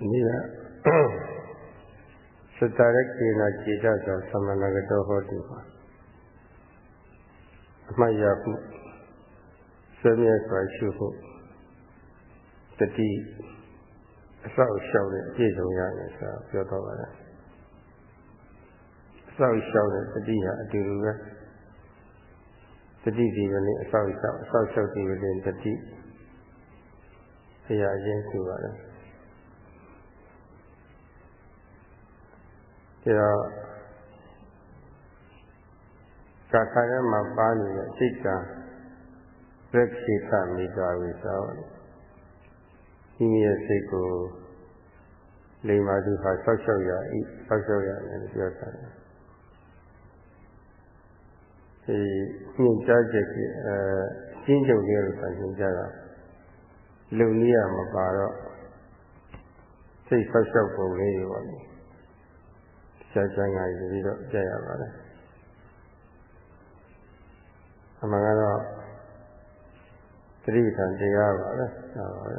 ဒီကသတ္တရကေနခြေတသောသမဏဂတောဟောတိပါအမှတ်ရခုဆွေးမြဲစွာရှုဖို့တတိအဆောက်ရှောက်တဲ့အပြည့်စုံရတယ်ဆိုတာပြောတော့ပါတယ်အဆောက်ရှောက်တဲ့တတိဟာအတူတူပဲတတိဒီကနေ့အဆောက်ရှောက်အဆောက်ရှောက်ဒီကနေ့တတိအရာချင်းဆိုပါတယ် ဒါတော့ကာခါထဲမှာပါနေတဲ့စိတ်ကရက်ရှိသမိသွားပြီဆိုတော့ဒီရဲ့စိတ်ကိုလိမ္မာသူဟာဆောက်ရှောက်ရဤဆောက်ရှောက်ရတယ်လို့ပြောတာဒီညင်ကြားချက်ကြီးအဲရှင်းချုပ်လေးလို့ဆိုရင်ကြားတာလုံနည်းရမပါတော့စိတ်ဆောက်ရှောက်ပုံလေးတွေပါလေ ရှားချမ်းသာပြီးတော့ကြားရပါတယ်အမှန်ကတော့သတိထံတရားပါပဲဟုတ်ပါပဲ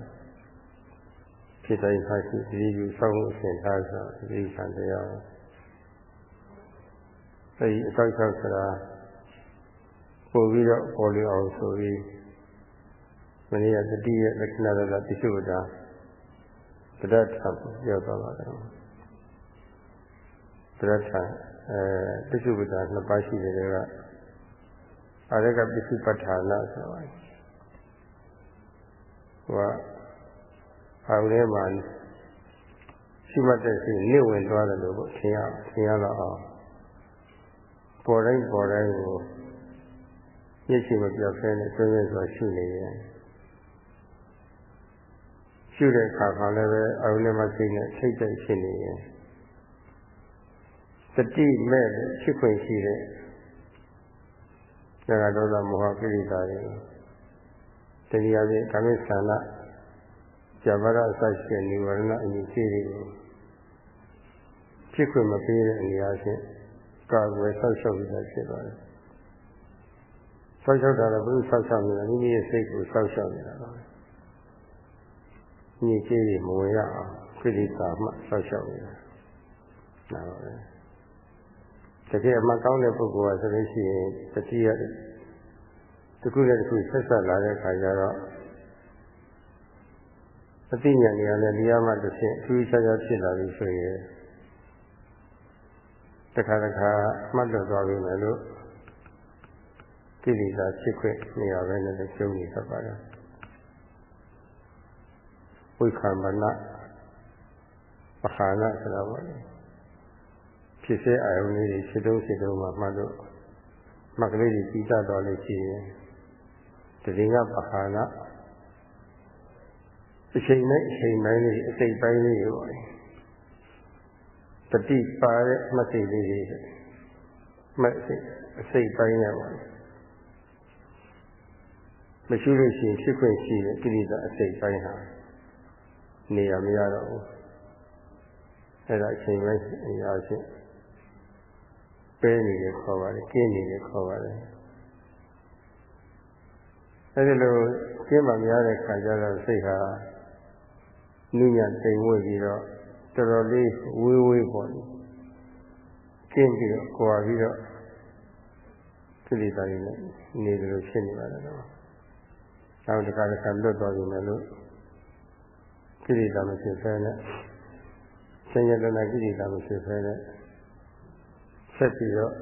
ဖြစ်တိုင်းဖတ်ရှိသတိယူဆောက်မှုအစဉ်ထားဆိုသတိထံတရားပါအဲဒီအတောက်ချောက်ဆိုတာပို့ပြီးတော့ပေါ်လျအောင်ဆိုပြီးမနေ့ကတတိယလက္ခဏာတွေကတိစုဝတာတရထပြောသွားပါတယ် တရထအဲတိစုဝတာနှစ်ပါးရှိတယ်ကအာရကပစ္စည်းပဋ္ဌာနာဆိုပါဟိုကအောင်ထဲမှာရှိမှတ်တဲ့စိတ်နေဝင်သွားတယ်လို့ထင်ရထင်ရတော့အောင်ပေါ်တိုင်းပေါ်တိုင်းကိုညစ်ရှိမပြောက်ဖဲနဲ့ဆွေးနွေးစွာရှိနေရင်ရှိတဲ့အခါကလည်းပဲအုံနဲ့မစိတ်နဲ့ထိတ်တဲ့ဖြစ်နေရင် တတိမဲ့ဖြစ်ခွင့်ရှိတဲ့သက္ကဒေါသမောဟကိလေသာတွေတရားဖြင့်ကာမိသနာဇဗရအစရှိတဲ့និဝရဏအညီရှိတွေကိုဖြစ်ခွင့်မပေးတဲ့အနေအချင်းကာကွယ်ဆောက်ရှောက်ပြီးဖြစ်သွားတယ်။ဆောက်ရှောက်တာလည်းဘုရားဆောက်ရှောက်နေတာမိမိရဲ့စိတ်ကိုဆောက်ရှောက်နေတာပါပဲ။ညီရှိတွေမဝင်ရအောင်ခိတိသာမှဆောက်ရှောက်နေတာ။ဒါပါပဲ။ တကယ်အမှကောင်းတဲ့ပုဂ္ဂိုလ်ကဆိုလို့ရှိရင်တတိယတခုနဲ့တခုဆက်ဆက်လာတဲ့ခါကျတော့အသိဉာဏ်တွေကလည်းဒီရမှတစ်ဖြင့်အထူးခြားခြားဖြစ်လာပြီဆိုရင်တခါတခါမှတ်လို့သွားပြီမယ်လို့ကိလေသာဖြစ်ခွင့်နေရာပဲနဲ့ကျုံနေတတ်ပါတယ်ဝိခမနပခါနဆိုတာပါလေ ဖြစ်စေအာယုန်လေးတွေဖြစ်တုံးဖြစ်တုံးမှမှတ်လို့မှတ်ကလေးတွေပြီးတတ်တော်လို့ရှိရင်တတိယပခါနအချိန်နဲ့အချိန်ပိုင်းလေးအစိတ်ပိုင်းလေးတွေပေါ့တတိပါတဲ့မသိလေးတွေမသိအစိတ်ပိုင်းရပါမရှိလို့ရှိရင်ဖြစ်ခွင့်ရှိတဲ့ကိရိတာအစိတ်ပိုင်းဟာနေရမရတော့ဘူးအဲ့ဒါအချိန်ပိုင်းအရာချင်း ပဲနေတယ်ခေါ်ပါတယ်ကျင်းနေတယ်ခေါ်ပါတယ်အဲဒီလိုကျင်းမှများတဲ့ခါကျတော့စိတ်ဟာနုညံ့တိမ်ဝှေ့ပြီးတော့တော်တော်လေးဝေးဝေးပေါ့လေကျင်းပြီးတော့ကြွားပြီးတော့ကိလေသာတွေနဲ့နေတယ်လို့ဖြစ်နေပါတယ်တော့။နောက်တစ်ခါတစ်ခါလွတ်သွားပြီမယ်လို့ကိလေသာမဖြစ်ဖဲနဲ့ဆင်းရဲတဲ့ကိလေသာမဖြစ်ဖဲနဲ့ ဆက်ပြီးတော့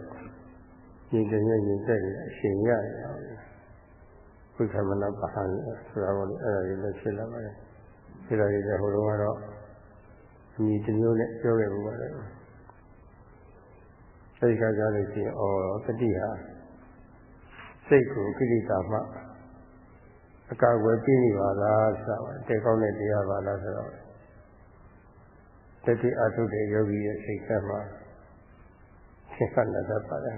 ညီတယ်ညီတဲ့နေအရှင်ရရအောင်။ဝိသမနာပဟံဆိုတာပေါ့လေအဲ့ဒါကြီးလည်းဖြစ်လာပါတယ်။ဒီလိုကြီးဟိုတုန်းကတော့အမိတစ်မျိုးနဲ့ပြောခဲ့ဘူးပါလေအဲဒီကကြားလို့ရှိရင်ဩတတိဟာစိတ်ကိုကိလေသာမှအကာအကွယ်ပြီးနေပါလားဆိုတော့တေကောင်းတဲ့တရားပါလားဆိုတော့တတိအထုတဲ့ယောဂီရဲ့စိတ်ကမှ ရှင်းခတ်နေတတ်ပါတယ်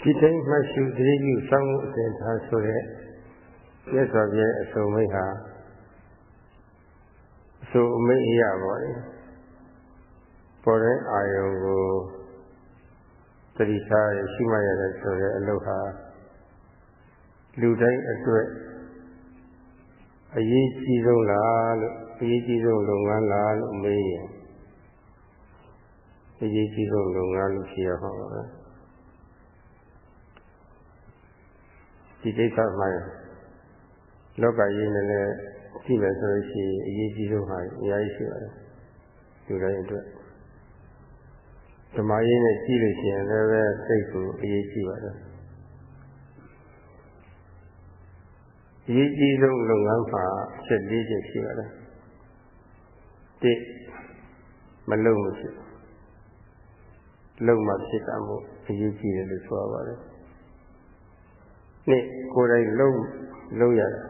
ဒီတိုင်းမှရှုသတိပြုစောင့်မှုအစဉ်ထားဆိုတဲ့မြတ်စွာဘုရားအစုံမိတ်ဟာအစုံအမိတ်အရာပေါ့လေပေါ်တဲ့အာယုံကိုတတိထားရရှိမှရတယ်ဆိုတဲ့အလုပ်ဟာလူတိုင်းအတွက် အရေးကြီးဆုံးလားလို့အရေးကြီးဆုံးလုပ်ငန်းလားလို့မေးရင်အရေးကြီးဆုံးလုပ်ငန်းလို့ဖြေရမှာပါပဲဒီကိစ္စမှာလောကကြီးနဲ့လည်းကြည့်မယ်ဆိုလို့ရှိရင်အရေးကြီးဆုံးဟာအများကြီးရှိပါတယ်လူတိုင်းအတွက်ဓမ္မရေးနဲ့ကြည့်လို့ရှိရင်လည်းပဲစိတ်ကိုအရေးကြီးပါတယ် အရေးကြီးဆုံးလုပ်ငန်းမှာချက်၄ချက်ရှိပါတယ်တစ်မလုံးမဖြစ်လုံးမဖြစ်တာမို့အရေးကြီးတယ်လို့ဆိုရပါတယ်နှစ်ကိုယ်တိုင်လုံးလုံးရတာ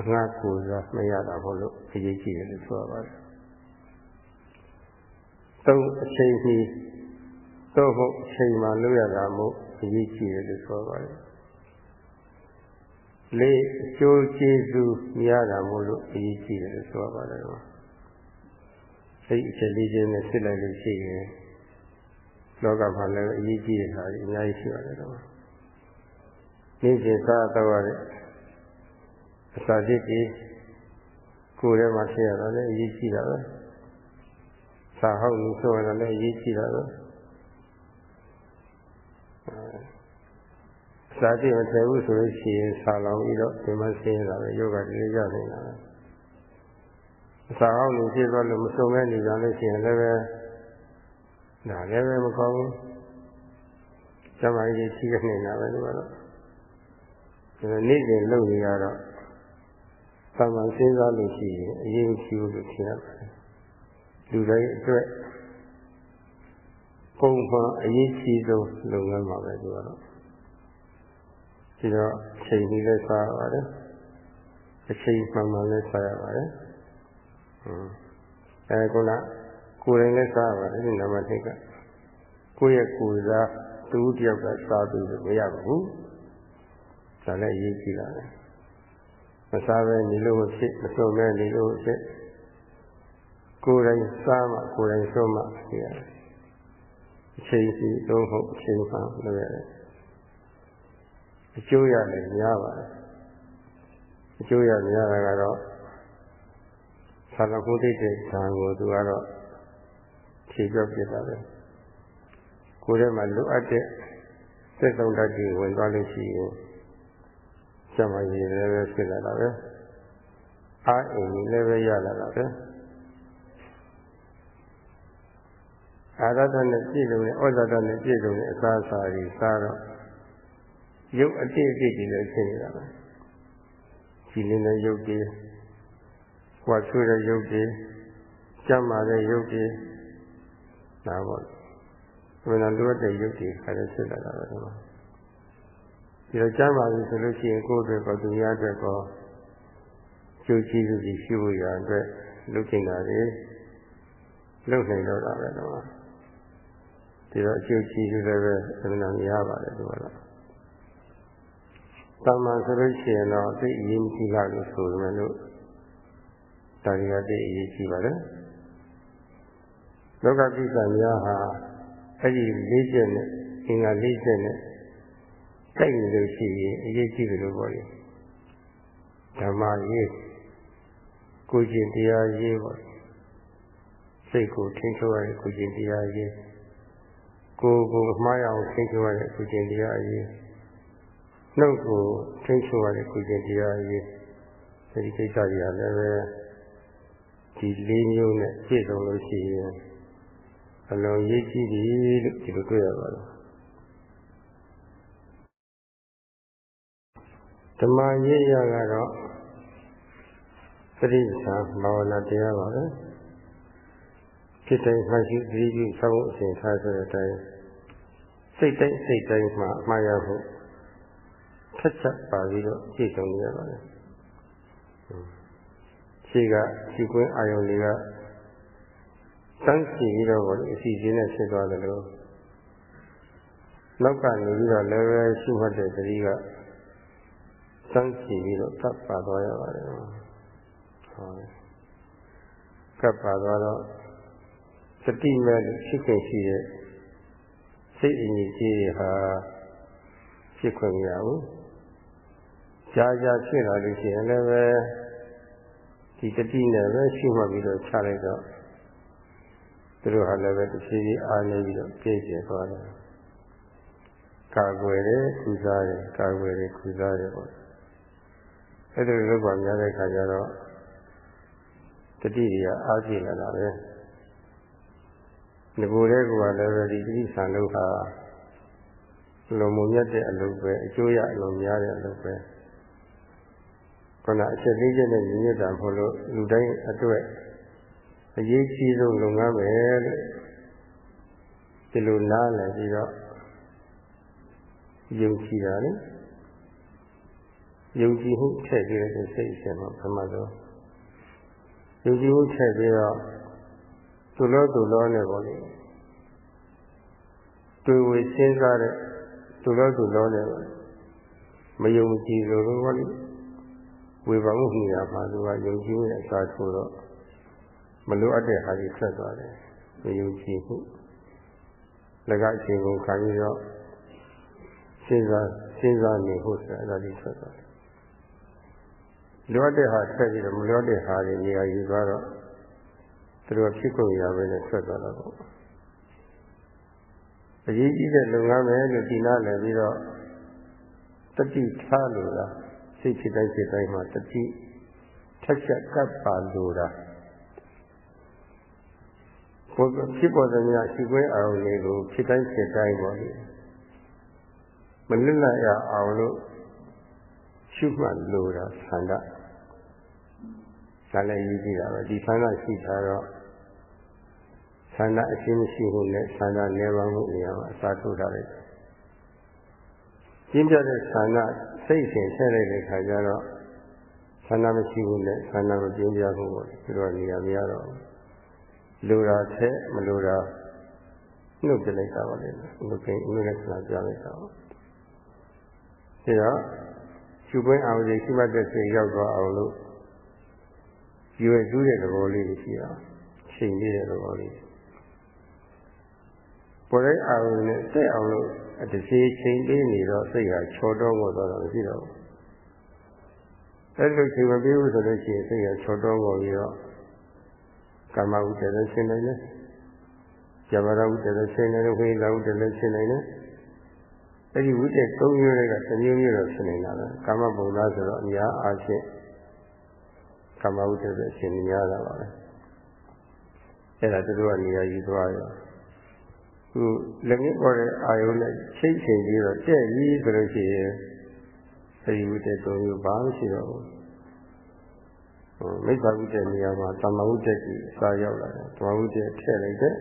အငှားကိုယ်စားမရတာဘို့လို့အရေးကြီးတယ်လို့ဆိုရပါတယ်သုံးအချိန်ကြီးတော့ဟုတ်အချိန်မှလုံးရတာမို့အရေးကြီးတယ်လို့ဆိုရပါတယ် လေးအကျိုးကျေးဇူးမရတာမို့လို့အရေးကြီးတယ်လို့ဆိုရပါတယ်ကွာအဲ့ဒီအချက်လေးချင်းနဲ့စစ်လိုက်လို့ရှိရင်လောကမှာလည်းအရေးကြီးတဲ့ဟာတွေအများကြီးရှိပါတယ်ကွာနေ့စဉ်စားတော့ရတဲ့အစာတစ်တွေကိုယ်ထဲမှာထည့်ရတာလည်းအရေးကြီးတာပဲစာဟောက်လို့ဆိုရတာလည်းအရေးကြီးတာပဲ စာတိမထည့်ဘူးဆိုလို့ရှိရင်ဆာလောင်ပြီးတော့ဒီမှာဆင်းရတာပဲယောဂတွေရနေတာပဲစာဟောက်လို့ဖြစ်သွားလို့မစုံမဲနေကြလို့ရှိရင်လည်းပဲဒါလည်းပဲမကောင်းဘူးဇမကြီးရှိနေတာပဲဒီမှာတော့ဒါနေ့စဉ်လုပ်နေရတော့သာမန်စဉ်းစားလို့ရှိရင်အရေးကြီးဘူးလို့ထင်ရပါတယ်လူတိုင်းအတွက်ပုံမှန်အရေးကြီးဆုံးလုပ်ငန်းပါပဲဒီကတော့ ဒီတော့အချိန်ကြီးလည်းစားရပါတယ်အချိန်မှန်မှန်လည်းစားရပါတယ်အဲခုနကိုယ်ရင်လည်းစားရပါတယ်ဒီနံပါတ်1ကကိုယ့်ရဲ့ကိုယ်စားသူတယောက်ကစားပြီးလို့မရပါဘူးဒါလည်းအရေးကြီးတာပဲမစားပဲနေလို့ဖြစ်မဆုံးပဲနေလို့ဖြစ်ကိုယ်တိုင်စားမှကိုယ်တိုင်ဆုံးမှဖြစ်ရတယ်အချိန်စီလုံးဟုတ်အချိန်မှလုပ်ရတယ် အကျိုးရတယ်များပါတယ်အကျိုးရများတာကတော့သာလကုသိတဲ့ဇာကိုသူကတော့ဖြေပြောပြတာပဲကိုယ်ထဲမှာလိုအပ်တဲ့စက်ဆုံးဓာတ်ကြီးဝင်သွားလို့ရှိရင်ကျမကြီးလည်းပဲဖြစ်လာတာပဲအားအိမ်ကြီးလည်းပဲရလာတာပဲအာရတနဲ့ပြည့်စုံတဲ့ဩဇာတနဲ့ပြည့်စုံတဲ့အစားအစာတွေစားတော့ ရုပ်အတိတ်အတိတ်တွေလည်းဖြစ်နေတာပဲကြည်လင်းတဲ့ရုပ်တွေဝါဆွေးတဲ့ရုပ်တွေကြမ်းမာတဲ့ရုပ်တွေဒါပေါ့ဘယ်လိုလိုတဲ့ရုပ်တွေခါရဖြစ်လာတာပဲဒီမှာဒီလိုကြမ်းပါပြီဆိုလို့ရှိရင်ကိုယ်အတွက်ကောသူများအတွက်ကောကျိုးကျေးဇူးကြီးရှိဖို့ရအတွက်လုပ်ချင်တာတွေလုပ်နိုင်တော့တာပဲတော့ဒီတော့အကျိုးကျေးဇူးလည်းပဲအမှန်တရပါတယ်ဒီမှာတော့ တာမန်ဆိုလို့ရှိရင်တော့သိအရေးကြီးလာလို့ဆိုရမယ်လို့ဒါရီကသိအရေးကြီးပါတယ်လောကပိဿများဟာအဲ့ဒီလေးချက်နဲ့အင်္ဂါလေးချက်နဲ့တိုက်နေလို့ရှိရင်အရေးကြီးတယ်လို့ပြောတယ်ဓမ္မရေးကိုကျင့်တရားရေးပေါ့စိတ်ကိုထိန်းချုပ်ရတဲ့ကိုကျင့်တရားရေးကိုယ်ကိုမှားရအောင်ထိန်းချုပ်ရတဲ့ကိုကျင့်တရားရေး နှုတ်ကိုထိန်းချုပ်ရတဲ့ကိုကျင့်တရားရေးဒီကိစ္စတွေကလည်းပဲဒီလေးမျိုးနဲ့ပြည့်စုံလို့ရှိရင်အလုံးရေးကြည့်ပြီလို့ဒီလိုတွေ့ရပါတယ်ဓမ္မရေးရကတော့သတိသာဘာဝနာတရားပါပဲဖြစ်တိုင်းမှရှိသတိပြုဆောင်းအစဉ်ထားဆိုတဲ့အတိုင်းစိတ်တိုင်းစိတ်တိုင်းမှာအမှားရဖို့ ထက်ချက်ပါပြီးတော့ပြည့်စုံနေရပါတယ်ရှိကရှိကွင်းအာယုံတွေကတန်းစီပြီးတော့အစီအစဉ်နဲ့ဖြစ်သွားတယ်လို့နောက်ကနေပြီးတော့လည်းပဲရှိမှတ်တဲ့သတိကစမ်းကြည့်ပြီးတော့ကပ်ပါသွားရပါတယ်။ဟုတ်ကပ်ပါသွားတော့စတိမဲ့ရှိခွင့်ရှိတဲ့စိတ်အညီကြီးဟာဖြစ်ခွင့်မရဘူး။စ ကြာကြာဖြစ်လာလို့ရှိရင်လည်းပဲဒီတတိနဲ့ပဲရှိမှတ်ပြီးတော့ခြားလိုက်တော့သူတို့ဟာလည်းပဲတစ်ဖြည်းဖြည်းအားနေပြီးတော့ပြည့်ကျသွားတယ်ကာကွယ်တယ်ကုစားတယ်ကာကွယ်တယ်ကုစားတယ်ပေါ့အဲ့ဒါလိုပါများတဲ့ခါကျတော့တတိတွေကအားပြည့်လာတာပဲဒီကိုယ်လေးကလည်းပဲဒီတိဆံလို့ဟာလုံမမြတ်တဲ့အလုပ်ပဲအကျိုးရအလုံးများတဲ့အလုပ်ပဲ ခုနအချက်လေးချက်နဲ့ညီညွတ်တာမဟုတ်လို့လူတိုင်းအတွက်အရေးကြီးဆုံးလုပ်ငန်းပဲလို့ဒီလိုနားလည်ပြီးတော့ယုံကြည်တာလေယုံကြည်မှုထည့်ပြီးတဲ့စိတ်အစဉ်မှာပထမဆုံးယုံကြည်မှုထည့်ပြီးတော့သူလောသူလောနဲ့ပေါ့လေတွေ့ဝေစဉ်းစားတဲ့သူလောသူလောနဲ့မယုံကြည်လို့ပေါ့လေ ဝေဘာမှုနေရာမှာသူကယုံကြည်မှုနဲ့အစားထိုးတော့မလိုအပ်တဲ့ဟာကြီးဆက်သွားတယ်မယုံကြည်မှုလက်ကအချိန်ကိုခံပြီးတော့စဉ်းစားစဉ်းစားနေဖို့ဆိုတာအဲ့ဒါကြီးဆက်သွားတယ်လိုအပ်တဲ့ဟာဆက်ပြီးတော့မလိုအပ်တဲ့ဟာတွေနေရာယူသွားတော့သူတို့ဖြစ်ကုန်ရပဲနဲ့ဆက်သွားတော့အရေးကြီးတဲ့လုပ်ငန်းပဲလို့ဒီနားလည်ပြီးတော့တတိထားလို့လား စိတ်ဖြစ်တိုင်းဖြစ်တိုင်းမှာတတိထက်ချက်ကပ်ပါလို့လားဘုရားဖြစ်ပေါ်တဲ့များရှိခွင့်အာရုံတွေကိုဖြစ်တိုင်းဖြစ်တိုင်းပေါ့လေမလွတ်လပ်ရအောင်လို့ရှုမှတ်လို့တာဆန္ဒဒါလည်းရည်ကြည့်တာပဲဒီဆန္ဒရှိတာတော့ဆန္ဒအရှင်းမရှိဘူးနဲ့ဆန္ဒနေပါမှုနေရာမှာအစားထိုးထားလိုက်ကျင်းပြတဲ့ဆန္ဒ စိတ်ရှင်ဆက်လိုက်တဲ့ခါကျတော့ဆန္ဒမရှိဘူးနဲ့ဆန္ဒမကျင်းပြဘူးပေါ့ဒီလိုနေရာမရတော့လူတာထက်မလူတာနှုတ်ပြလိုက်တာပါလေလူကိအမှုနဲ့ဆန္ဒပြလိုက်တာပါဒါတော့ရှုပွင့်အောင်ရှိမှတ်တဲ့စိတ်ရောက်သွားအောင်လို့ရွယ်စုတဲ့သဘောလေးရှိတာချိန်လေးတဲ့သဘောလေးပေါ်တဲ့အာရုံနဲ့တက်အောင်လို့ အတစီချိန်ပေးနေတော့စိတ်ဟာချော်တော့မို့တော့မရှိတော့ဘူးအဲ့လိုချိန်မပေးဘူးဆိုလို့ရှိရင်စိတ်ဟာချော်တော့မို့ပြီးတော့ကာမဝိတ္တလည်းရှင်းနိုင်တယ်ဇမရဝိတ္တလည်းရှင်းနိုင်တယ်ဝိညာဝိတ္တလည်းရှင်းနိုင်တယ်အဲ့ဒီဝိတ္တ၃မျိုးတွေကတစ်မျိုးမျိုးတော့ရှင်းနေတာပဲကာမပုံသားဆိုတော့အများအားဖြင့်ကာမဝိတ္တပဲရှင်းနေရတာပါပဲအဲ့ဒါတို့ကနေရာယူသွားရော သူလက်ငင်းပေါ်တဲ့အာယုနဲ့ချိတ်ချိန်ပြီးတော့တဲ့ပြီးဆိုလို့ရှိရင်အဲဒီဝိတ္တသုံးမျိုးဘာမှရှိတော့ဘူးဟိုမိစ္ဆာဝိတ္တနေရာမှာသမ္မာဝိတ္တကြီးအစာရောက်လာတယ်သမ္မာဝိတ္တထည့်လိုက်တဲ့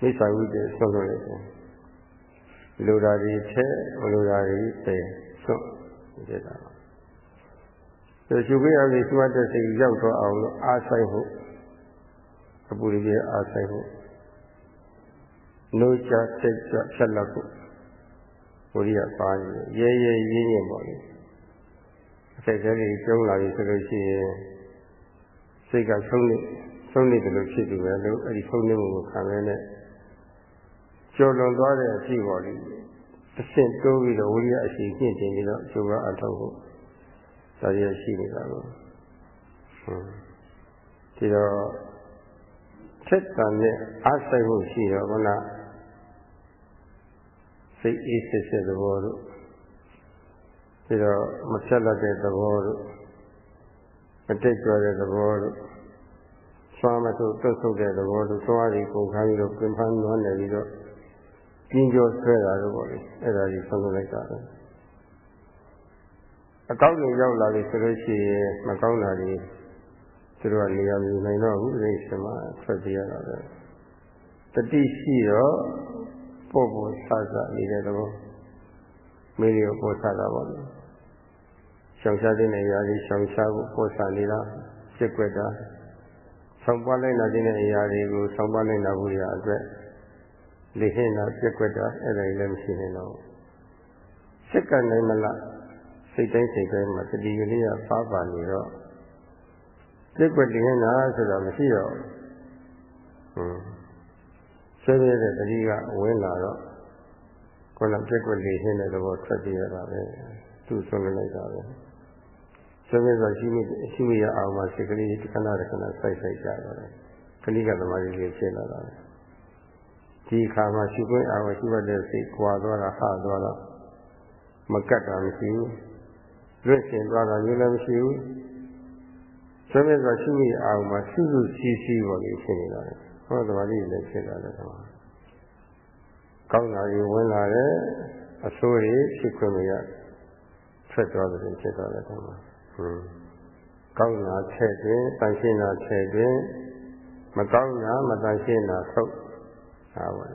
မိစ္ဆာဝိတ္တဆုံးလို့လိုက်တယ်လူဓာရီထည့်မလူဓာရီပယ်ဆုံးဒီတာဆိုရှုခွင့်အပြီးသူ့အတက်စိတ်ရောက်တော့အောင်လို့အားဆိုင်ဖို့အပူရည်အားဆိုင်ဖို့ နိုးချစိတ်ချဆက်လက်ဖို့ဘုရားပါရဲရဲရင်းရင်ပေါ့လေအစိတ်ကလေးကျုံလာပြီဆိုလို့ရှိရင်စိတ်ကဆုံးနေဆုံးနေတယ်လို့ဖြစ်ပြီပဲလို့အဲ့ဒီဆုံးနေမှုကိုခံရတဲ့ကျော်လွန်သွားတဲ့အဖြစ်ပေါ့လေအဆင့်တိုးပြီးတော့ဝိရိယအရှိကျင့်တင်ပြီးတော့ကျိုးကအထောက်ဖို့ဒါရရှိနေတာကိုဟုတ်ဒီတော့ဆက်တန်တဲ့အားဆိုင်မှုရှိတော့ခုန စိတ်အေးစစ်စစ်သဘောတို့ပြီးတော့မဖြတ်လက်တဲ့သဘောတို့မတိတ်ကြွတဲ့သဘောတို့ဆွမ်းမဆိုတွတ်ဆုပ်တဲ့သဘောတို့သွားရီကုန်ခါပြီးတော့ပြင်ဖန်းနွမ်းနေပြီးတော့ပြင်းကျော်ဆွဲတာတို့ပေါ့လေအဲ့ဒါကြီးဆုံးလိုက်တာပဲအကောက်တွေရောက်လာပြီဆိုလို့ရှိရင်မကောင်းတာတွေသူတို့ကနေရာမြင်နိုင်တော့ဘူးဒီစမှာထွက်ပြေးရတာပဲတတိရှိတော့ ပို့ဖို့ဆဆနေတဲ့သဘောမိရီကိုပို့ဆတာပေါ့လေရှောင်ရှားတဲ့နေရာကြီးရှောင်ရှားဖို့ပို့ဆနေတာစစ်ွက်တာဆောင်ပွားလိုက်တဲ့နေရာတွေကိုဆောင်ပွားလိုက်တာဘူးရအတွက်လေဟင်းတာပြက်ွက်တာအဲ့ဒါလည်းမရှိနေတော့စစ်ကနိုင်မလားစိတ်တိုင်းစိတ်တိုင်းမှာတတိယလေးကပါပါနေတော့ပြက်ွက်တင်တာဆိုတာမရှိတော့ဟွန်း ဆွေးနွေးတဲ့တတိကဝင်လာတော့ခုနပြက်ွက်လေးဟင်းတဲ့သဘောထွက်ပြေးရတာပဲသူဆုံးလိုက်တာပဲဆိုမြဲဆိုရှိမိရှိမိရအောင်မှစိတ်ကလေးခဏခဏစိုက်စိုက်ကြတော့တယ်ခဏကသမားကြီးလေးဖြစ်လာတာဒီခါမှာရှိခွင့်အောင်ရှိတဲ့စိတ်ကွာသွားတာဟသွားတော့မကတ်တာမရှိဘူးရွတ်ရှင်သွားတာမျိုးလည်းမရှိဘူးဆိုမြဲဆိုရှိမိအောင်မှစုစုစည်းစည်းပေါ်လေးဖြစ်နေတာလေ ဟောသမားကြီးလည်းဖြစ်လာတယ်ကွာကောင်းတာကြီးဝင်လာတယ်အဆိုးတွေဖြစ်ခွင့်မရထွက်သွားတယ်ဖြစ်သွားတယ်ကွာဟွန်းကောင်းတာထည့်ခြင်းတန်ရှင်းတာထည့်ခြင်းမကောင်းတာမတန်ရှင်းတာထုတ်ဟာပါ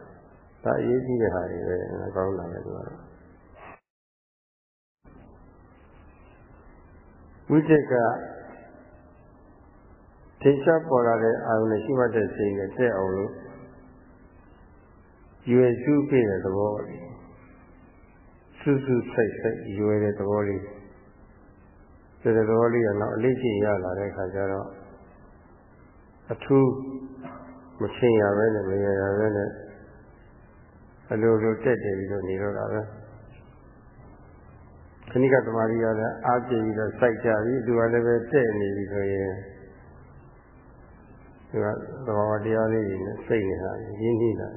ဒါအရေးကြီးတဲ့ဟာတွေပဲမကောင်းတာလည်းသူကတော့ဝိတ္တက ထင်ရှားပေါ်လာတဲ့အာရုံနဲ့ရှိမှတ်တဲ့စိတ်နဲ့တက်အောင်လို့ရွယ်စုပြည့်တဲ့သဘောစူးစူးဆိုင်ဆိုင်ရွယ်တဲ့သဘောလေးဒီသဘောလေးကတော့အလေးကျင့်ရလာတဲ့အခါကျတော့အထူးမချင်းရပဲနဲ့မရရပဲနဲ့အလိုလိုတက်တယ်ပြီးတော့နေတော့တာပဲခဏိကသမารီရတဲ့အားပြည့်ပြီးတော့စိုက်ကြပြီသူကလည်းပဲတဲ့နေပြီဆိုရင် သူကသဘောတရားလေးတွေနဲ့စိတ်နေတာရင်းနှီးတာ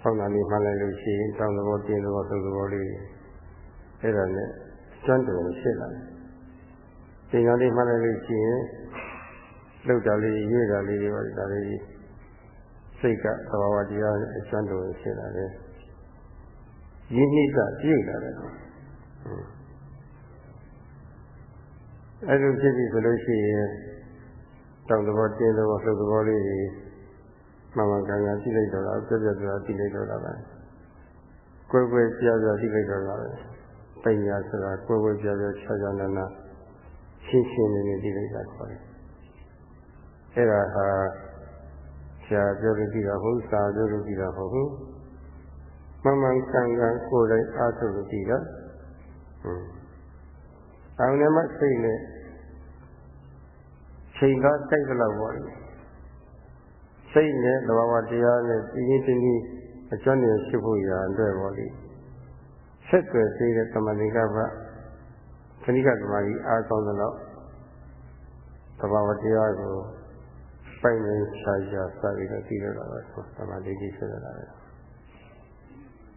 ဆောင်းတာလေးမှန်းလိုက်လို့ရှိရင်တောင်းသဘောတင်းသဘောသုသဘောလေးအဲ့ဒါနဲ့ကျွမ်းတော်ဖြစ်လာတယ်။သင်္ကန်းလေးမှန်းလိုက်လို့ရှိရင်လှုပ်တာလေးရွေ့တာလေးတွေပါဒါလေးစိတ်ကသဘာဝတရားနဲ့အကျွမ်းတော်ဖြစ်လာတယ်။ရင်းနှီးတာပြည့်လာတယ်။အဲ့လိုဖြစ်ပြီဆိုလို့ရှိရင် တောင်းသဘောတင်းသဘောလှုပ်သဘောလေးတွေမှန်မှန်ကန်ကန်ကြည့်လိုက်တော့တာပြပြပြကြည့်လိုက်တော့တာပဲကွယ်ကွယ်ပြပြကြည့်လိုက်တော့တာပဲပညာဆိုတာကွယ်ကွယ်ပြပြခြားခြားနာနာရှင်းရှင်းလင်းလင်းကြည့်လိုက်တာခေါ်တယ်အဲ့ဒါဟာဆရာပြောလို့ကြည့်တာဟုတ်စာပြောလို့ကြည့်တာဟုတ်ဘူးမှန်မှန်ကန်ကန်ကိုယ်တိုင်အားထုတ်လို့ကြည့်တာဟွန်းအောင်လည်းမစိတ်နဲ့ ချိန်ကားတိုက်ကြလောက်ပါလေစိတ်နဲ့သဘာဝတရားနဲ့ပြင်းပြင်းတင်းတင်းအကျွမ်းနေရှိဖို့ရာအတွက်ပေါ့လေဆက်သွယ်သေးတဲ့သမဏိကပခဏိကသမားကြီးအားကောင်းသလောက်သဘာဝတရားကိုပိုင်နေရှားရှားစပြီးတော့ပြီးတော့တာပဲသမာဓိကြီးဖြစ်လာတယ်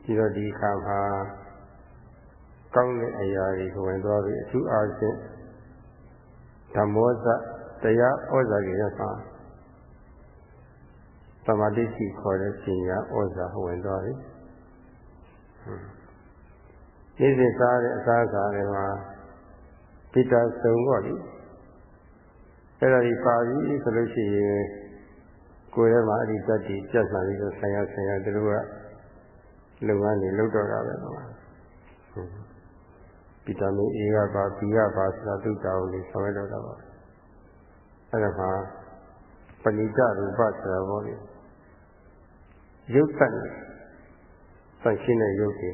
ဒီတော့ဒီခါမှာကောင်းတဲ့အရာတွေကိုဝင်သွားပြီးအထူးအားဖြင့်ဓမ္မောဇ တရားဩဇာကြီးရပါသမာဓိရှိခေါ်တဲ့ပညာဩဇာဝင်သွားပြီ။ဒီစိစားတဲ့အစားအစာတွေမှာပိတာစုံတော့လေအဲ့ဒါဒီပါပြီဆိုလို့ရှိရင်ကိုယ်ထဲမှာအဲ့ဒီတတ်တည်ပြတ်လာပြီးတော့ဆိုင်ရဆိုင်ရသူတို့ကလုပ်ငန်းတွေလုပ်တော့တာပဲကွာ။ဗီတာမင် A ကပါ B ကပါဆိုတာသူတောင်းလေးဆောင်ရတော့တာပါ။ အဲ့ဒါမှာပဏိတရူပဆိုတာပေါ့လေ။ရုပ်တတ်နေဆန့်ရှင်းတဲ့ရုပ်တွေ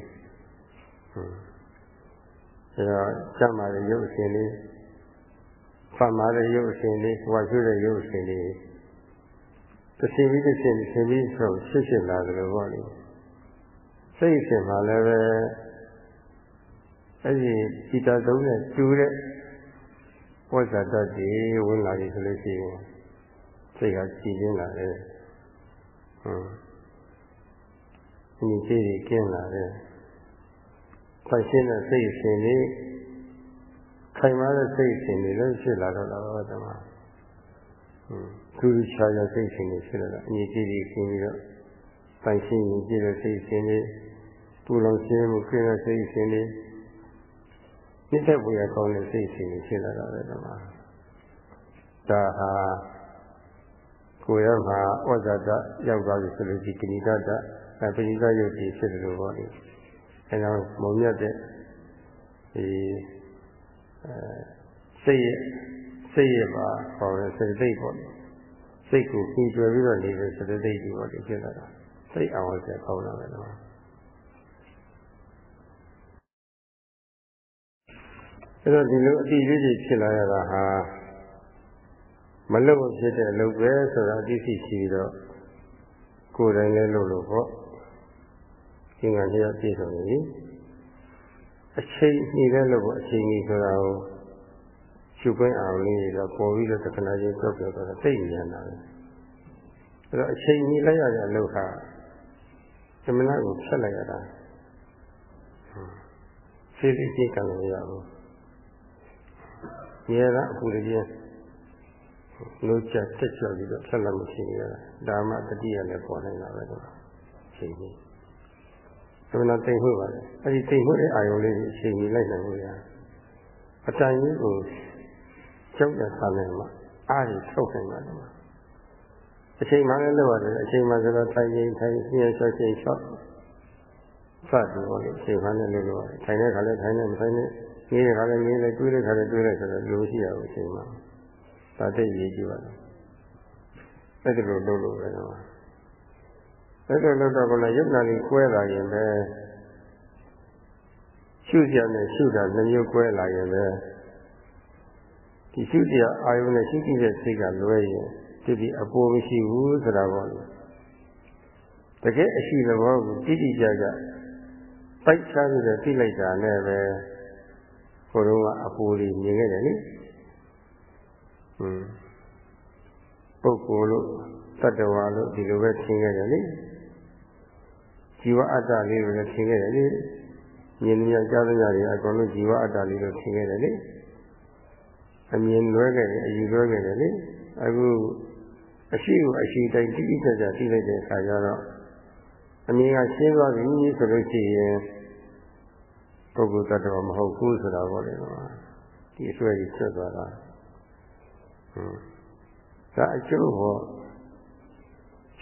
အဲတော့ကျမ်းမာတဲ့ရုပ်အရှင်လေးဖတ်မာတဲ့ရုပ်အရှင်လေးဝါကျွတဲ့ရုပ်အရှင်လေးတစ်ရှင်ပြီးတစ်ရှင်တစ်ရှင်ပြီးဆိုဖြစ်ဖြစ်လာတယ်လို့ပေါ့လေစိတ်အရှင်မှာလည်းပဲအဲ့ဒီဒီတာသုံးနဲ့တူတဲ့ ဝိဇ္ဇာတတ်တွေဝင်လာပြီဆိုလို့ရှိရင်စိတ်ကကြည်ကျင်းလာတယ်ဟုတ်ဒီကြည့်ကြီးကျင်းလာတယ်။ဖတ်ရှင်းတဲ့စိတ်ရှင်လေးခိုင်မာတဲ့စိတ်ရှင်လေးလည်းဖြစ်လာတော့တာပါတမ။ဟွန်းသူချာချာစိတ်ရှင်လေးဖြစ်လာတာအညီကြည့်ကြီးကျင်းပြီးတော့ဖတ်ရှင်းရင်ကြည့်တဲ့စိတ်ရှင်လေးပူလောင်ရှင်းမှုခင်းတဲ့စိတ်ရှင်လေး မြစ်တဲ့ပူရကောင်းတဲ့စိတ်ရှင်လေးဖြစ်လာတာပဲတမ။ဒါဟာကိုယ်ရမှာဩဇာတရောက်သွားပြီဆိုလို့ဒီကဏိတတအဲပရိသတ်ရုပ်ကြီးဖြစ်တယ်လို့ပေါ့လေအဲကြောင့်မုံမြတ်တဲ့ဒီအဲစိတ်ရဲ့စိတ်ရဲ့ပါဟောတဲ့စိတ်သိပေါ့လေစိတ်ကိုပြင်ကျွယ်ပြီးတော့နေတဲ့စိတ်သိကြီးပေါ့လေဖြစ်လာတာစိတ်အောင်ဆက်ကောင်းလာတယ်နော် အဲတော့ဒီလိုအတိအကျဖြစ်လာရတာဟာမလို့ဖြစ်တဲ့အလုပ်ပဲဆိုတာအသိရှိရှိတော့ကိုယ်တိုင်လည်းလုပ်လို့ပေါ့သင်္ကန်းတရားပြည့်စုံနေပြီအချိန်နှီးတဲ့လို့ပေါ့အချိန်ကြီးဆိုတာကိုရှုခွင့်အောင်လေးတော့ပေါ်ပြီးတော့တခဏချင်းကြောက်ပြောတော့သိဉာဏ်တာပဲအဲ့တော့အချိန်ကြီးလိုက်ရတဲ့အလုပ်ဟာသမဏကိုဖြတ်လိုက်ရတာစိတ်လေးကြည့်ကံလို့ရဘူး ရဲတာအခုတည်းလို့ချက်တက်ချပြီးတော့ဆက်လက်မဖြစ်ရတာဒါမှတတိယလည်းပေါ်နေတာပဲတော့ချိန်ကြီးသမဏတိတ်ဟုတ်ပါလေအဲ့ဒီတိတ်ဟုတ်တဲ့အာယုံလေးကိုအချိန်ကြီးလိုက်နိုင်လို့ရအတန်ကြီးကိုကျုပ်တဲ့ဆာမယ်မှာအားကြီးထုတ်နိုင်ပါတယ်အချိန်မှလည်းလောက်ရတယ်အချိန်မှဆိုတော့ထိုင်ရင်ထိုင်ပြည့်ချောချိန်ချောစတယ်ဘောလို့အချိန်မှလည်းလောက်ရတယ်ထိုင်တဲ့ခါလည်းထိုင်နေမထိုင်နဲ့ နေတဲ့ခါလည်းနေတယ်တွေးတဲ့ခါလည်းတွေးတယ်ဆိုတော့လိုရှိရဘူးအချိန်မှဒါတိတ်ရေးကြည့်ပါလားအဲ့ဒါလိုလုပ်လို့ပဲတော့အဲ့ဒါလို့တော့ကလည်းယုတ်နာကြီးကွဲလာရင်ပဲရှုရနဲ့ရှုတာနှမျိုးကွဲလာရင်ပဲဒီရှုတရားအာယုနဲ့ရှုကြည့်တဲ့စိတ်ကလွဲရင်ဒီဒီအပေါ်မရှိဘူးဆိုတာပေါ့လေတကယ်အရှိသဘောကိုတိတိကျကျပိုက်ချပြီးတော့သိလိုက်တာနဲ့ပဲ ကိုယ်တော့ကအပေါ်လေးမြင်ခဲ့တယ်လေဟွန်းပုဂ္ဂိုလ်လို့တတ္တဝါလို့ဒီလိုပဲသင်ခဲ့တယ်လေဇီဝအတ္တလေးလို့လည်းသင်ခဲ့တယ်လေမြင်မြင်ကြားသမျှတွေအကုန်လုံးဇီဝအတ္တလေးလို့သင်ခဲ့တယ်လေအမြင်လွဲခဲ့တယ်အယူလွဲခဲ့တယ်လေအခုအရှိကိုအရှိတိုင်းတိတိကျကျသိလိုက်တဲ့အခါကျတော့အမြင်ကရှင်းသွားပြီဆိုလို့ရှိရင် ပုဂ္ဂိုလ်တ attva မဟုတ်ဘူးဆိုတာပေါ့လေကွာဒီအစွဲကြီးဆက်သွားတာဟွန်းဒါအကျိုးဟော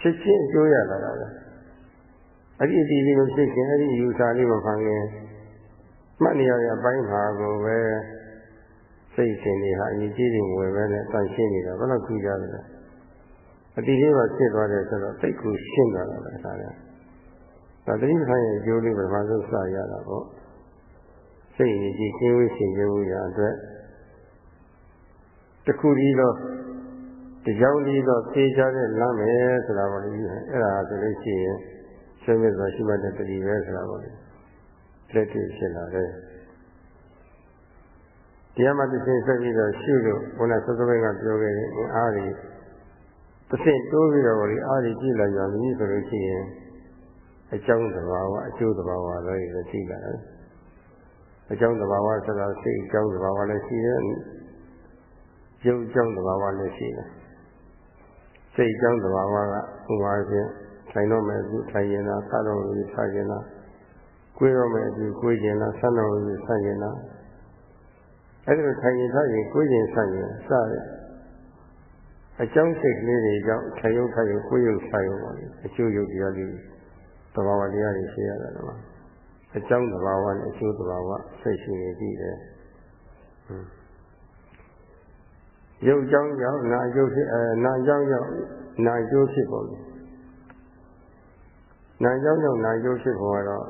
ချက်ချင်းအကျိုးရလာတာပဲအဲ့ဒီအတီးလေးကိုဖြစ်ခင်အဲ့ဒီယူဆလေးမဖန်ခင်မှတ်နေရတဲ့အပိုင်းမှာကိုပဲစိတ်ရှင်တွေဟာအရေးကြီးတွေဝယ်ပဲနဲ့တန်ရှင်းနေတာဘယ်လောက်ကြည့်ကြလဲအတီးလေးပါဖြစ်သွားတယ်ဆိုတော့စိတ်ကိုရှင်းသွားတာပဲဒါလည်းဒါတိပ္ပံရဲ့အကျိုးလေးပထမဆုံးစရတာပေါ့ စိတ်ရည်ကြီးကျင်းဝေးရှင်ကျင်းဝေးရအတွက်တခုတည်းတော့တရားလေးတော့သိကြတဲ့လမ်းပဲဆိုတာပေါ့လေအဲ့ဒါဆိုလို့ရှိရင်ဆွေးနွေးစွာရှိမှတဲ့တတိပဲဆိုတာပေါ့လေလက်တွေ့ဖြစ်လာတယ်တရားမှတစ်ဆင့်ဆက်ပြီးတော့ရှုလို့ဘုရားသစ္စာဘက်ကပြောခဲ့တဲ့အားတွေတစ်ဆင့်တိုးပြီးတော့ပေါ့လေအားတွေကြည့်လိုက်ရပြီဆိုလို့ရှိရင်အကြောင်းသဘာဝအကျိုးသဘာဝလည်းသိကြတယ် အကြောင်းသဘာဝဆိုတာစိတ်အကြောင်းသဘာဝလည်းရှိတယ်ရုပ်အကြောင်းသဘာဝလည်းရှိတယ်စိတ်အကြောင်းသဘာဝကဥပါဖြင့်ထိုင်တော့မယ်အခုထိုင်ရင်လားစတော့လို့စရင်လားကိုယ်တော့မယ်အခုကိုယ်ကျင်လားဆန်းတော့လို့ဆန်းကျင်လားအဲ့ဒါထိုင်ရင်ထားရင်ကိုယ်ကျင်ဆန်းကျင်စတဲ့အကြောင်းစိတ်ကလေးတွေကြောင့်ထိုင်ရုပ်ထိုင်ရုပ်ကိုယ်ရုပ်ဆန်းရုပ်ပါလေအကျိုးရုပ်တရားလေးသဘာဝတရားတွေရှိရတာတော့ အကြောင်းသဘာဝနဲ့အကျိုးသဘာဝစိတ်ရှိနေပြီလေရုပ်ကြောင့်ကြောင့်နာအကျိုးဖြစ်အဲနာကြောင့်ကြောင့်နာအကျိုးဖြစ်ပုံလေနာကြောင့်ကြောင့်နာအကျိုးဖြစ်ပုံကတော့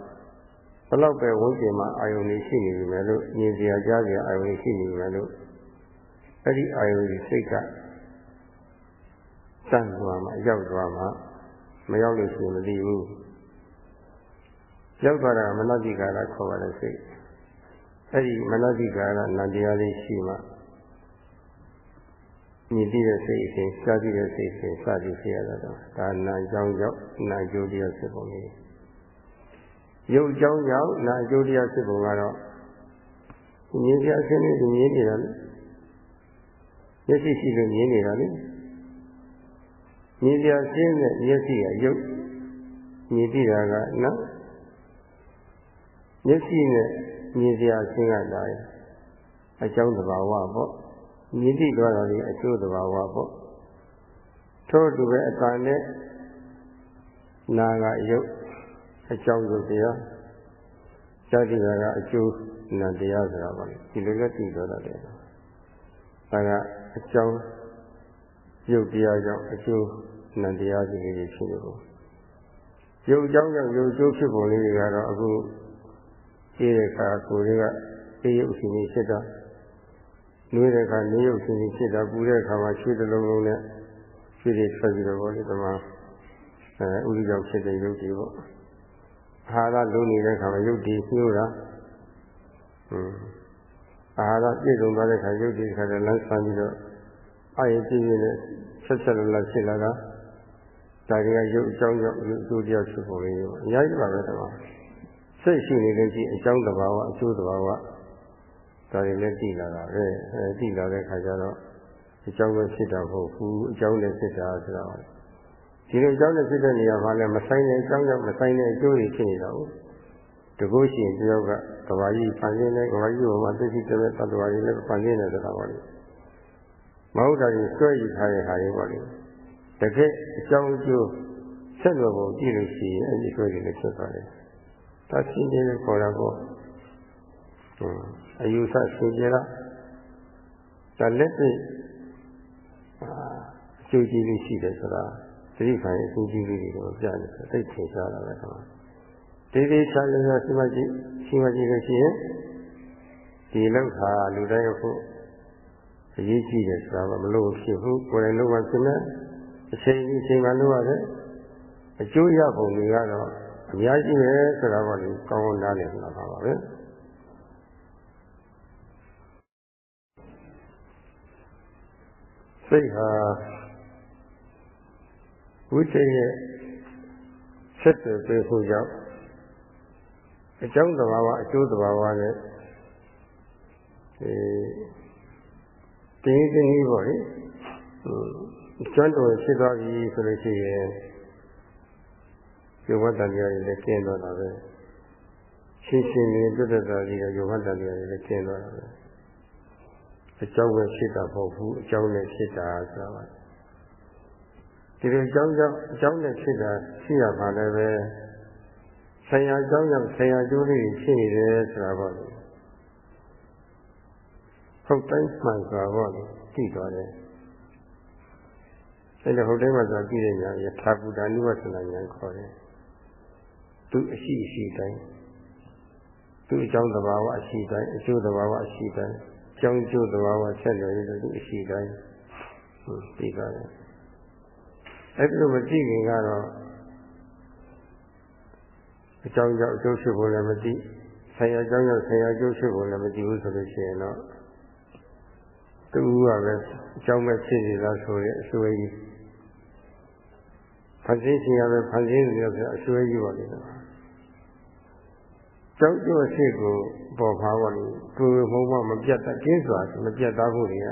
ဘလောက်ပဲဝိကျင်မှာအာယုန်ကြီးရှိနေပြီမယ်လို့မြင်စရာကြားစရာအာယုန်ကြီးရှိနေပြီမယ်လို့အဲ့ဒီအာယုန်ကြီးစိတ်ကစမ်းသွားမှရောက်သွားမှမရောက်လို့ရှိရင်မသိဘူး ရောက်သွားတာမနတိကာရခေါ်ပါလေစိတ်အဲ့ဒီမနတိကာရနန္တရားလေးရှိမှမြင်သိတဲ့စိတ်အစဉ်ကြားသိတဲ့စိတ်အစဉ်စသည်ဖြစ်ရတာတော့ဒါနာကြောင်းကြောင့်နာကျိုးတရားဖြစ်ပုံလေးရုပ်ကြောင်းကြောင့်နာကျိုးတရားဖြစ်ပုံကတော့မြင်စရာအစဉ်လေးမြင်နေတာလေမျက်စိရှိလို့မြင်နေတာလေမြင်စရာအစဉ်နဲ့မျက်စိကရုပ်မြင်သိတာကနော် မျက်စိနဲ့မြင်စရာအစဉ်ကလာရင်အကြောင်းတဘာဝပေါ့မြင်သိသွားတာလေအကျိုးတဘာဝပေါ့ထို့တူပဲအတန်နဲ့နာကရုပ်အကြောင်းကိုတရားဇာတိကအကျိုးနာတရားဆိုတာပါလေဒီလိုလည်းသိတော့တယ်ဒါကအကြောင်းရုပ်တရားကြောင့်အကျိုးနာတရားစီလေးတွေဖြစ်လို့ရုပ်အကြောင်းကြောင့်ရုပ်အကျိုးဖြစ်ပုံလေးတွေကတော့အခု ဒီတဲ့အခါကိုယ်တွေကအေးရုပ်ရှင်ကြီးဖြစ်တာနှွေးတဲ့အခါနေရုပ်ရှင်ကြီးဖြစ်တာပူတဲ့အခါမှာရွှေတစ်လုံးလုံးနဲ့ရွှေတွေထွက်ပြီးတော့ဗောလေဒီမှာအဲဥရိကြောင့်ဖြစ်တဲ့ရုပ်တွေပေါ့အာဟာရလုံးနေတဲ့အခါမှာရုပ်တွေညှိုးတာဟွန်းအာဟာရပြည့်စုံသွားတဲ့ခါရုပ်ဒီခါတည်းလမ်းဆန်းပြီးတော့အာရုံကြည့်ရတဲ့ဆက်ဆက်လက်လက်ဖြစ်လာတာဒါတွေကရုပ်အကြောင်းကြောင့်ရုပ်အကျိုးတရားဖြစ်ပေါ်နေရောအများကြီးပါပဲတော့ စိတ်ရှိနေလို့ရှိအကြောင်းတဘာဝအကျိုးတဘာဝဒါတွေလည်းသိလာတာပဲအဲသိလာတဲ့ခါကျတော့အကြောင်းပဲဖြစ်တာမဟုတ်ဘူးအကြောင်းလည်းဖြစ်တာဆိုတော့ဒီလိုအကြောင်းနဲ့ဖြစ်တဲ့နေရာမှာလည်းမဆိုင်တဲ့အကြောင်းကြောင့်မဆိုင်တဲ့အကျိုးတွေဖြစ်နေတာဟုတ်တကုရှင်တယောက်ကကဘာကြီးဖန်ဆင်းတဲ့ကဘာကြီးပေါ်မှာသိသိတဲ့တ attva တွေလည်းဖန်ဆင်းနေတယ်ဆိုတာပါလေမဟုတ်တာကြီးဆွဲယူထားတဲ့ဟာတွေပေါ့လေတကယ်အကြောင်းအကျိုးဆက်လို့ပုံကြည့်လို့ရှိရင်အဲဒီဆွဲတွေလည်းဖြစ်သွားတယ် ဒါရှင်းတယ်ခေါ်တာပေါ့အယူဆရှင်းကြလားဒါလက်တွေ့အကျိုးကြီးလေးရှိတယ်ဆိုတာသတိခံအကျိုးကြီးလေးတွေကိုပြနေတယ်သိထင်ရှားတာပဲကွာဒီဒီချမ်းလို့ရှိမှကြည့်ရှိမှကြည့်လို့ရှိရင်ဒီလောက်ဟာလူတိုင်းဖို့အရေးကြီးတယ်ဆိုတာမလို့ဖြစ်ဘူးကိုယ်တိုင်လုံးဝဖြစ်မယ်အချိန်ကြီးအချိန်မှလုပ်ရတယ်အကျိုးရပုံတွေကတော့ အများကြီးပဲဆိုတာပေါ့လေကောင်းကောင်းနားလည်နေတာပါပဲစိတ်ဟာဝိစိတ်ရဲ့ဆက်သွယ်ပေးဖို့ကြောင့်အကြောင်းသဘာဝအကျိုးသဘာဝနဲ့အဲတင်းတင်းပေါ့လေကျွမ်းတော်ဖြစ်သွားပြီဆိုလို့ရှိရင် ယောဂတန်တရားတွေလည်းကျင်းသွားတာပဲရှင်းရှင်းလေးပြတ်သက်တာကြီးကယောဂတန်တရားတွေလည်းကျင်းသွားတာပဲအကြောင်းပဲဖြစ်တာမဟုတ်ဘူးအကြောင်းနဲ့ဖြစ်တာဆိုတာပါဒီလိုအကြောင်းကြောင့်အကြောင်းနဲ့ဖြစ်တာရှိရပါလည်းပဲဆရာအကြောင်းကြောင့်ဆရာကျိုးလေးရှိနေတယ်ဆိုတာပေါ့လေဟုတ်တိုင်းမှန်စွာပေါ့လေသိသွားတယ်အဲဒါဟုတ်တိုင်းမှဆိုကြည့်တဲ့ညာယထာဘူတာနုဝသနာညာခေါ်တယ် သူအရှိအရှိတိုင်းသူအကြောင်းသဘာဝအရှိတိုင်းအကျိုးသဘာဝအရှိတိုင်းကြောင်းကျိုးသဘာဝဆက်လျော်ရတဲ့သူအရှိတိုင်းသိပါတယ်အဲ့ဒီလိုမကြည့်ခင်ကတော့အကြောင်းကြောင့်အကျိုးဖြစ်ဖို့လည်းမသိဆရာအကြောင်းကြောင့်ဆရာအကျိုးဖြစ်ဖို့လည်းမသိဘူးဆိုလို့ရှိရင်တော့တူကပဲအကြောင်းပဲဖြစ်နေလားဆိုရဲအစွဲကြီးဖန်ဆင်းရှင်ရပဲဖန်ဆင်းနေရဆိုအစွဲကြီးပါလိမ့်မယ် ကြောက်ကြောစိတ်ကိုပေါ်ပါပါလို့တွေ့မှုမှမပြတ်တတ်ကျင်းစွာမပြတ်သားဖို့တွေက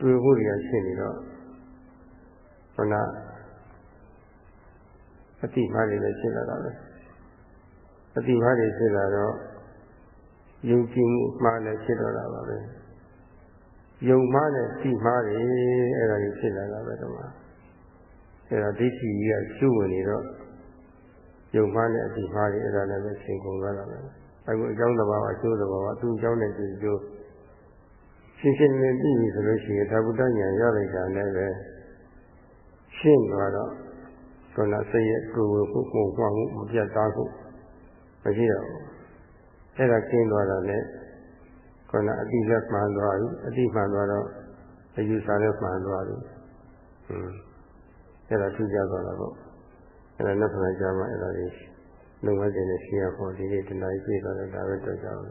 တွေ့ဖို့တွေကရှိနေတော့ခန္ဓာအတိမားတွေလည်းရှိလာတာပဲအတိမားတွေရှိလာတော့ယုံကြည်မှုမှားလည်းဖြစ်တော့တာပါပဲယုံမှားနဲ့တိမှားတွေအဲ့ဒါကြီးဖြစ်လာတာပဲတော့အဲ့ဒါဒိဋ္ဌိကြီးကကျုပ်ဝင်နေတော့ ယုံမှားနဲ့အတိမှားတွေအဲ့ဒါလည်းပဲဆင်ကုန်သွားတာပဲအခုအကြောင်းတစ်ပါးအကျိုးတစ်ပါးအသူအကြောင်းနဲ့ဒီကျိုးရှင်းရှင်းလင်းလင်းသိပြီဆိုလို့ရှိရင်သာဝတ္တဉာဏ်ရလိုက်တာလည်းပဲရှင်းသွားတော့ခန္ဓာစိတ်ရဲ့ကိုယ်ဝဖို့ပုံမှန်မှုမပြတ်သားဖို့မရှိတော့ဘူးအဲ့ဒါကျင်းသွားတာနဲ့ခန္ဓာအတိလက်မှန်သွားပြီအတိမှန်သွားတော့အယူဆလည်းမှန်သွားပြီဟွန်းအဲ့ဒါထူးခြားသွားတာပေါ့ အဲ့ဒါနောက်ခါကျမှအဲ့ဒါကြီးလုံငန်းတင်နဲ့ရှင်းရဖို့ဒီနေ့တနားကြီးပြည့်သွားတယ်ဒါပဲတွေ့ကြအောင်